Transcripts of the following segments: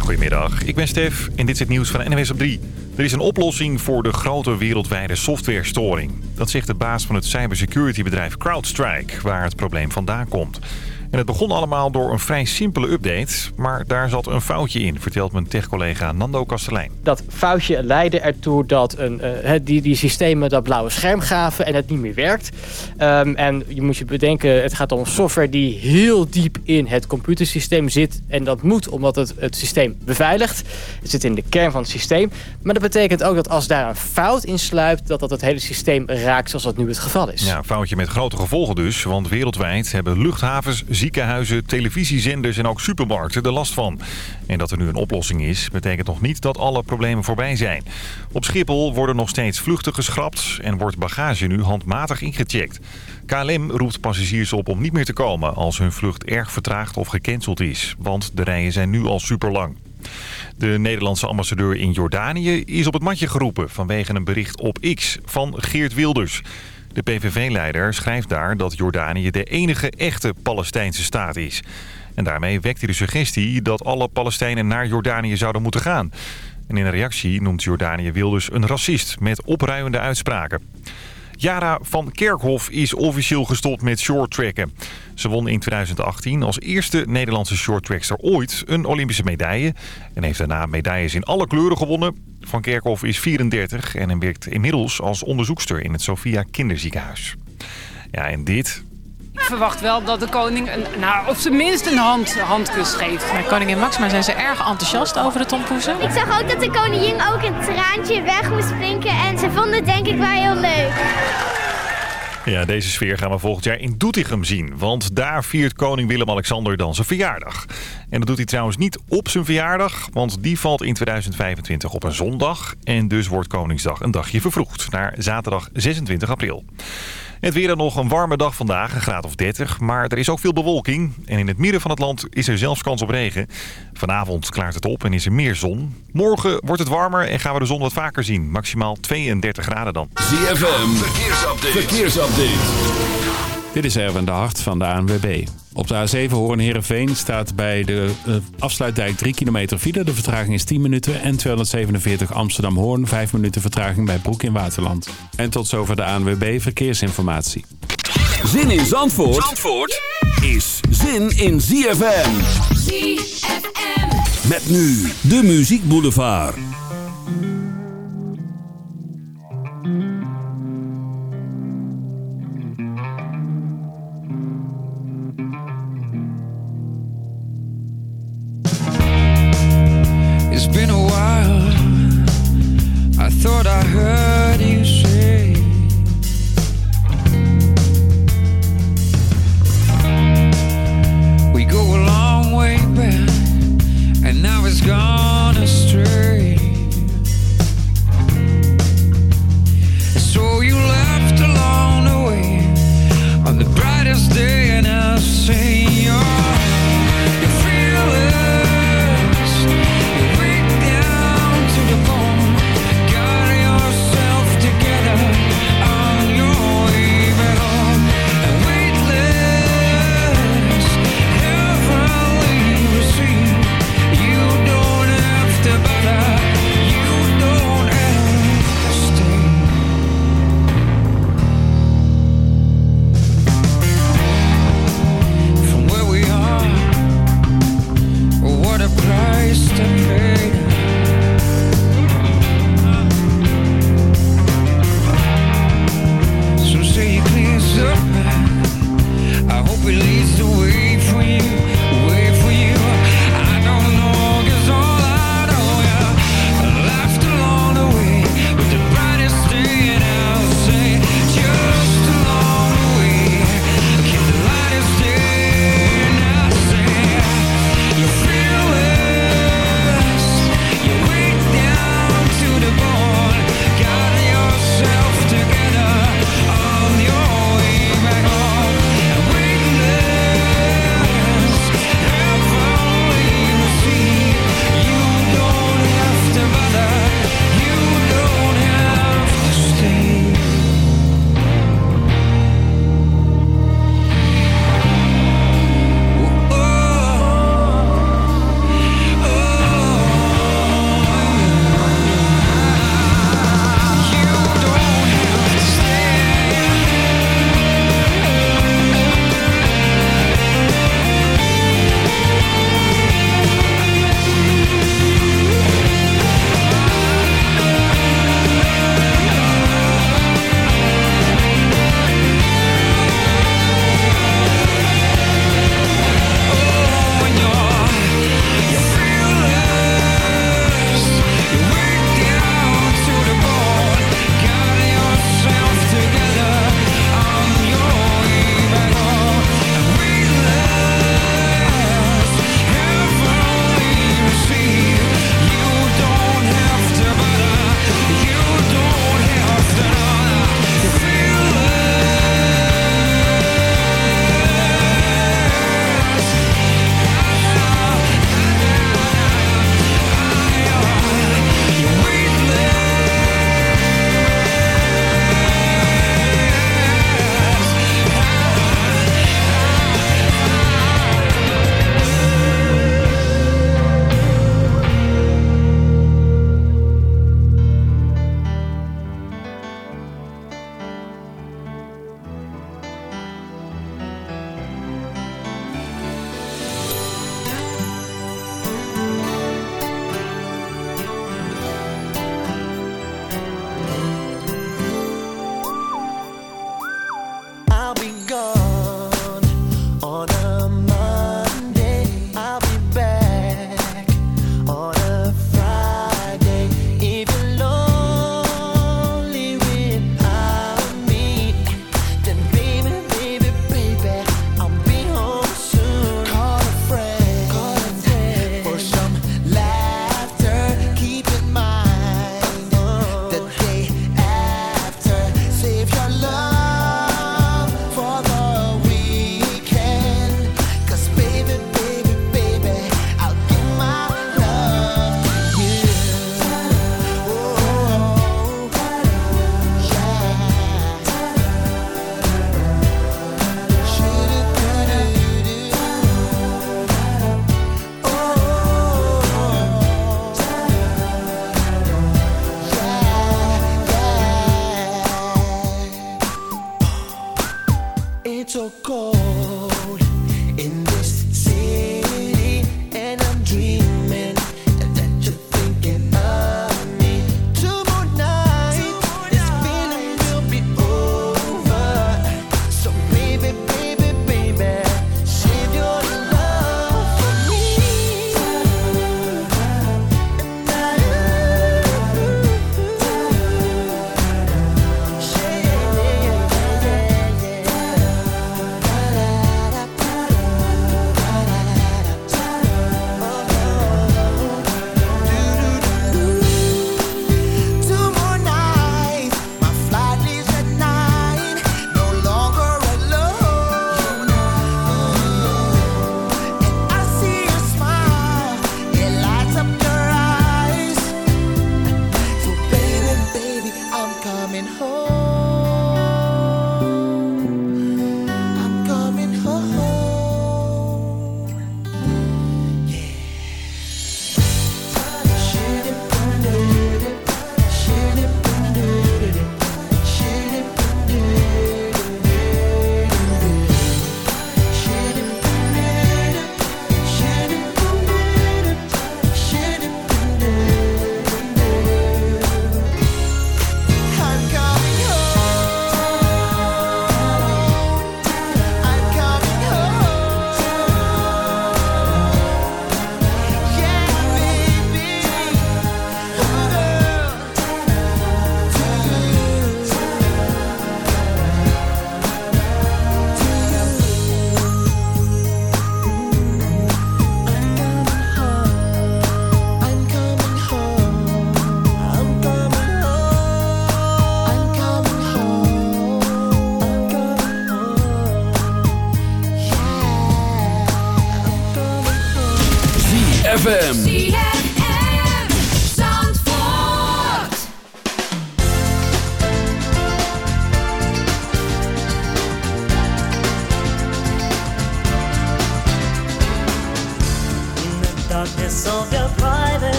Goedemiddag, ik ben Stef en dit is het nieuws van NWS op 3. Er is een oplossing voor de grote wereldwijde softwarestoring. Dat zegt de baas van het cybersecurity-bedrijf CrowdStrike, waar het probleem vandaan komt. En het begon allemaal door een vrij simpele update. Maar daar zat een foutje in, vertelt mijn tech-collega Nando Kastelein. Dat foutje leidde ertoe dat een, uh, die, die systemen dat blauwe scherm gaven en het niet meer werkt. Um, en je moet je bedenken, het gaat om software die heel diep in het computersysteem zit. En dat moet omdat het het systeem beveiligt. Het zit in de kern van het systeem. Maar dat betekent ook dat als daar een fout in sluipt... dat dat het hele systeem raakt zoals dat nu het geval is. Ja, een foutje met grote gevolgen dus. Want wereldwijd hebben luchthavens ziekenhuizen, televisiezenders en ook supermarkten er last van. En dat er nu een oplossing is, betekent nog niet dat alle problemen voorbij zijn. Op Schiphol worden nog steeds vluchten geschrapt en wordt bagage nu handmatig ingecheckt. KLM roept passagiers op om niet meer te komen als hun vlucht erg vertraagd of gecanceld is. Want de rijen zijn nu al super lang. De Nederlandse ambassadeur in Jordanië is op het matje geroepen vanwege een bericht op X van Geert Wilders. De PVV-leider schrijft daar dat Jordanië de enige echte Palestijnse staat is. En daarmee wekt hij de suggestie dat alle Palestijnen naar Jordanië zouden moeten gaan. En in een reactie noemt Jordanië Wilders een racist met opruiende uitspraken. Yara van Kerkhof is officieel gestopt met shorttracken. Ze won in 2018 als eerste Nederlandse shorttrackster ooit een Olympische medaille. En heeft daarna medailles in alle kleuren gewonnen. Van Kerkhof is 34 en werkt inmiddels als onderzoekster in het Sophia Kinderziekenhuis. Ja, en dit, ik verwacht wel dat de koning een, nou, op zijn minst een hand, handkus geeft. Maar koningin Maxima zijn ze erg enthousiast over de tompoezen. Ik zag ook dat de koningin ook een traantje weg moest sprinken. En ze vonden het denk ik wel heel leuk. Ja, deze sfeer gaan we volgend jaar in Doetinchem zien. Want daar viert koning Willem-Alexander dan zijn verjaardag. En dat doet hij trouwens niet op zijn verjaardag. Want die valt in 2025 op een zondag. En dus wordt Koningsdag een dagje vervroegd. Naar zaterdag 26 april. Het weer dan nog een warme dag vandaag, een graad of 30. Maar er is ook veel bewolking. En in het midden van het land is er zelfs kans op regen. Vanavond klaart het op en is er meer zon. Morgen wordt het warmer en gaan we de zon wat vaker zien. Maximaal 32 graden dan. ZFM, verkeersupdate. verkeersupdate. Dit is Erwin de Hart van de ANWB. Op de A7 Hoorn-Herenveen staat bij de uh, afsluitdijk 3 kilometer file. De vertraging is 10 minuten. En 247 Amsterdam-Hoorn 5 minuten vertraging bij Broek in Waterland. En tot zover de ANWB Verkeersinformatie. Zin in Zandvoort, Zandvoort is zin in ZFM. ZFM. Met nu de Muziek Boulevard. Thought I heard you say We go a long way back And now it's gone astray. So you left along the way On the brightest day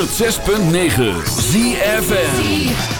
106.9 ZFM.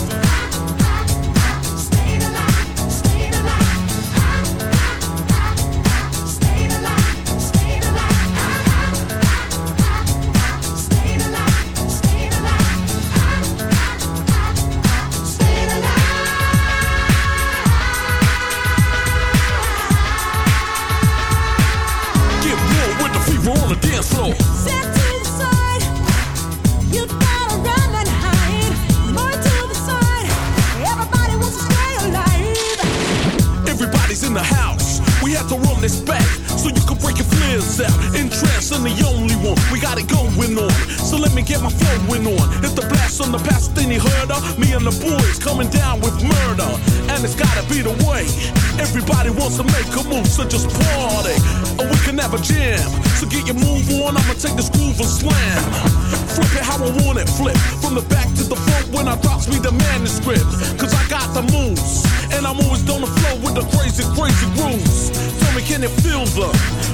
Cause I got the moves. And I'm always on the flow with the crazy, crazy grooves. Tell me, can it feel the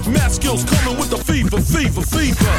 math skills coming with the fever, fever, fever?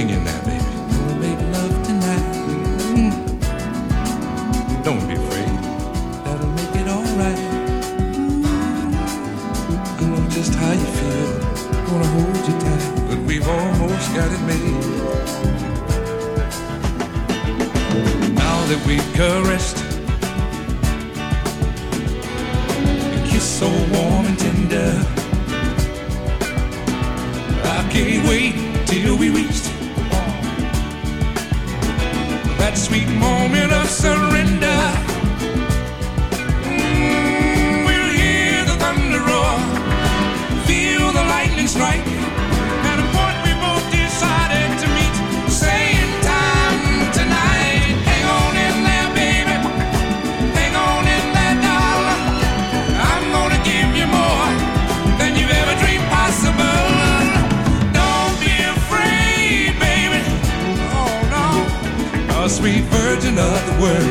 hanging there, baby. We'll make love tonight. Mm. Don't be afraid. That'll make it alright. Mm. I know just how you feel. Gonna hold you tight, but we've almost got it made. Now that we've caressed, a kiss so warm and tender. I can't wait till we reach that sweet moment of surrender. word.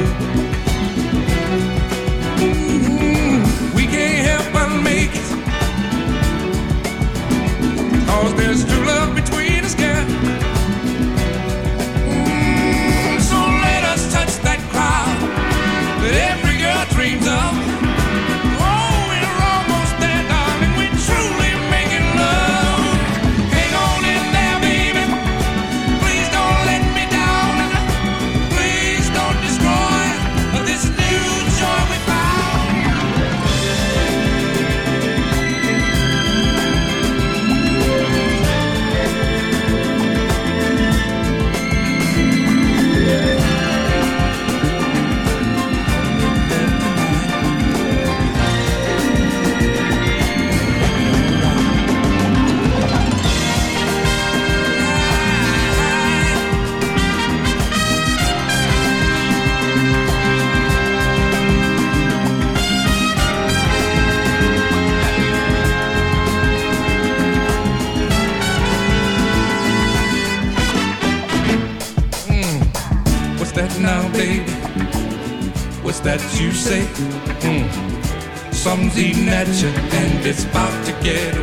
and it's about to get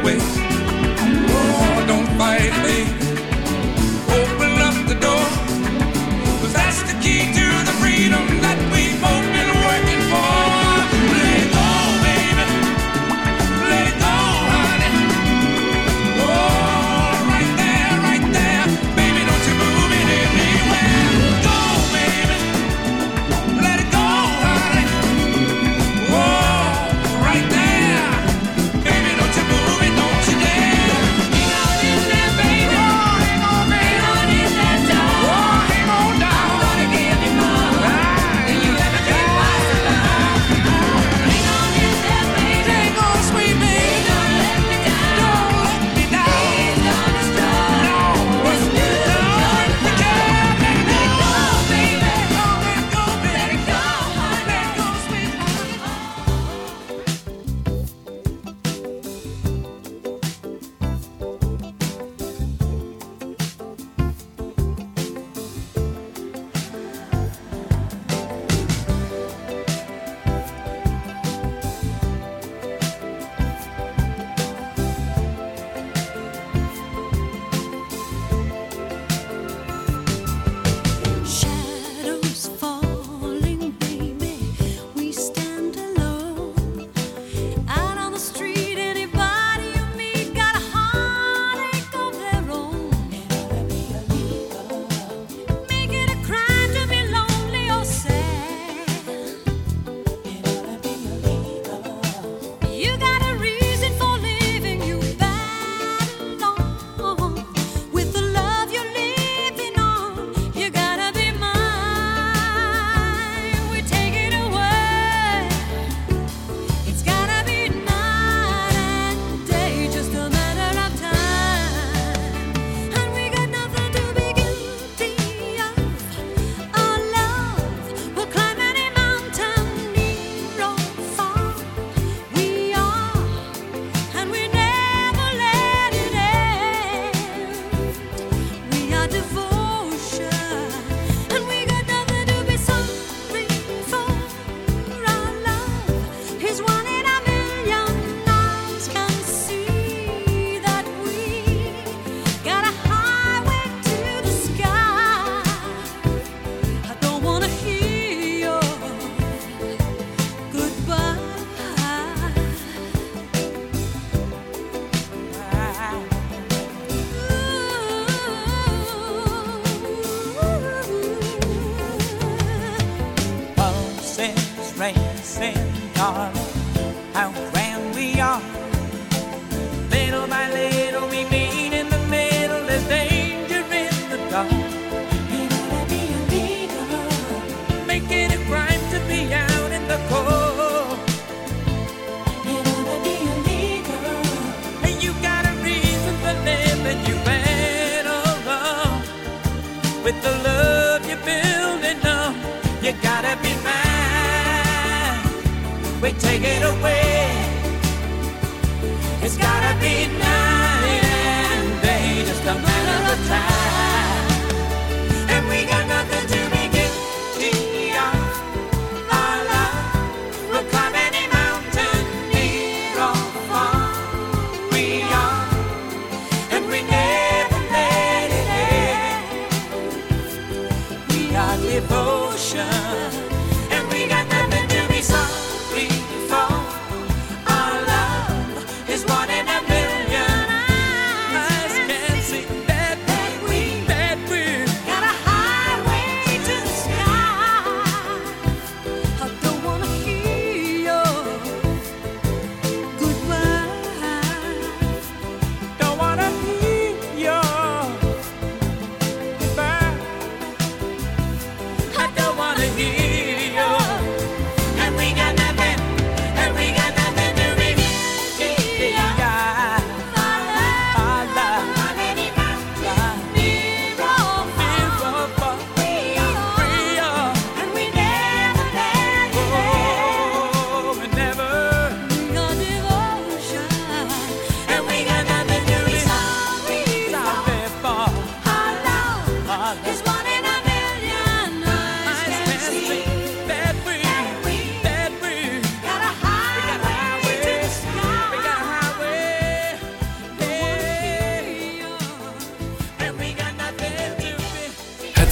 take it away. It's gotta be now.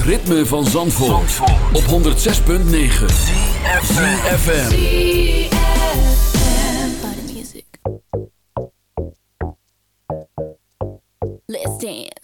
ritme van Zandvoort, op 106.9 CFFM Let's dance.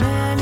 many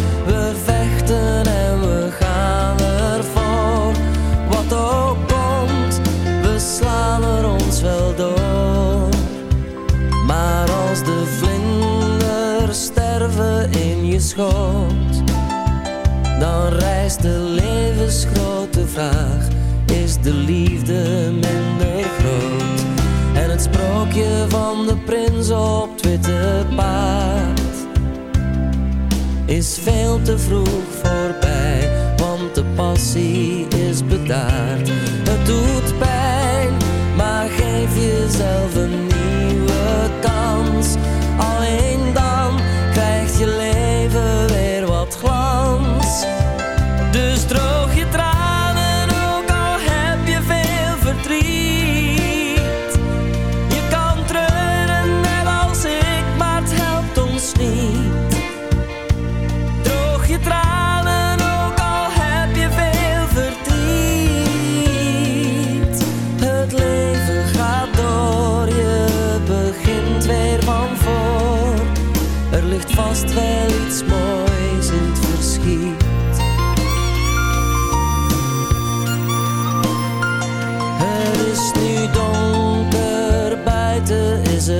vraag, is de liefde minder groot. En het sprookje van de prins op witte paard is veel te vroeg voorbij, want de passie is bedaard. Het doet pijn, maar geef jezelf een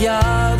jaren